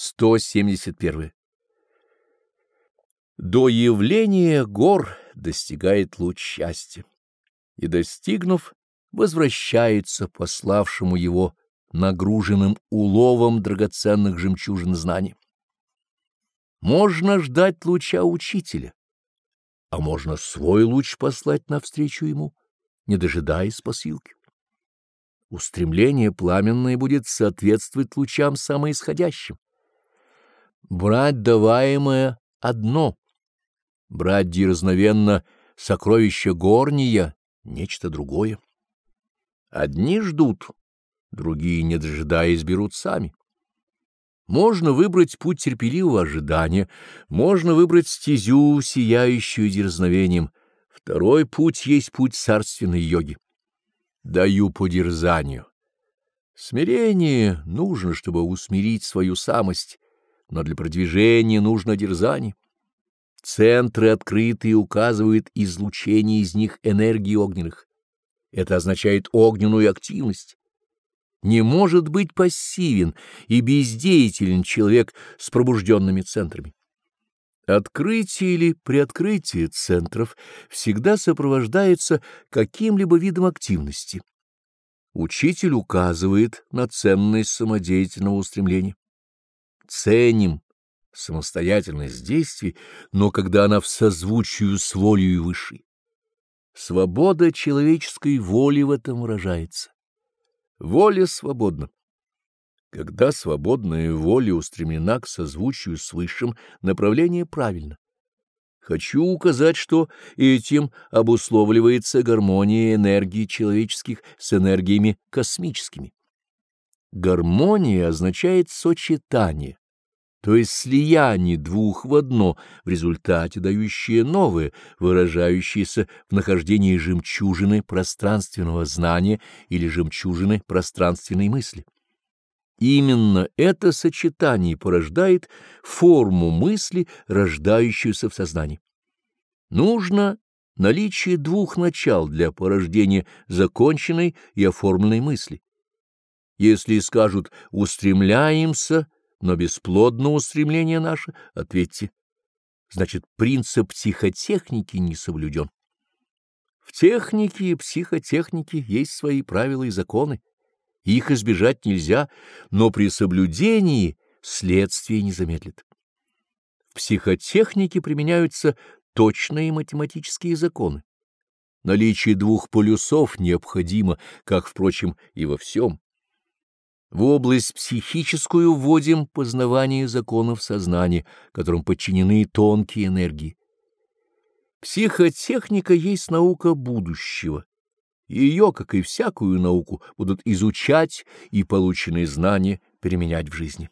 171. До явления гор достигает луч счастья, и, достигнув, возвращается пославшему его нагруженным уловом драгоценных жемчужин знаний. Можно ждать луча учителя, а можно свой луч послать навстречу ему, не дожидаясь посылки. Устремление пламенное будет соответствовать лучам самоисходящим. Брать даваемое одно, брать дерзновенно сокровища горния — нечто другое. Одни ждут, другие, не дожидаясь, берут сами. Можно выбрать путь терпеливого ожидания, можно выбрать стезю, сияющую дерзновением. Второй путь есть путь царственной йоги. Даю по дерзанию. Смирение нужно, чтобы усмирить свою самость, но для продвижения нужно дерзание. Центры открытые указывают излучение из них энергии огненных. Это означает огненную активность. Не может быть пассивен и бездеятелен человек с пробужденными центрами. Открытие или приоткрытие центров всегда сопровождается каким-либо видом активности. Учитель указывает на ценность самодеятельного устремления. Ценим самостоятельность действий, но когда она в созвучии с волей высшей. Свобода человеческой воли в этом выражается. Воля свободна. Когда свободная воля устремлена к созвучию с высшим, направление правильно. Хочу указать, что этим обусловливается гармония энергии человеческих с энергиями космическими. Гармония означает сочетание, то есть слияние двух в одно, в результате дающее новое, выражающееся в нахождении жемчужины пространственного знания или жемчужины пространственной мысли. Именно это сочетание порождает форму мысли, рождающуюся в сознании. Нужно наличие двух начал для порождения законченной и оформленной мысли. Если скажут «устремляемся», но бесплодно устремление наше, ответьте, значит, принцип психотехники не соблюден. В технике и психотехнике есть свои правила и законы, их избежать нельзя, но при соблюдении следствие не замедлит. В психотехнике применяются точные математические законы. Наличие двух полюсов необходимо, как, впрочем, и во всем. В область психическую вводим познавание законов сознания, которым подчинены тонкие энергии. Психотехника есть наука будущего. Ее, как и всякую науку, будут изучать и полученные знания применять в жизни.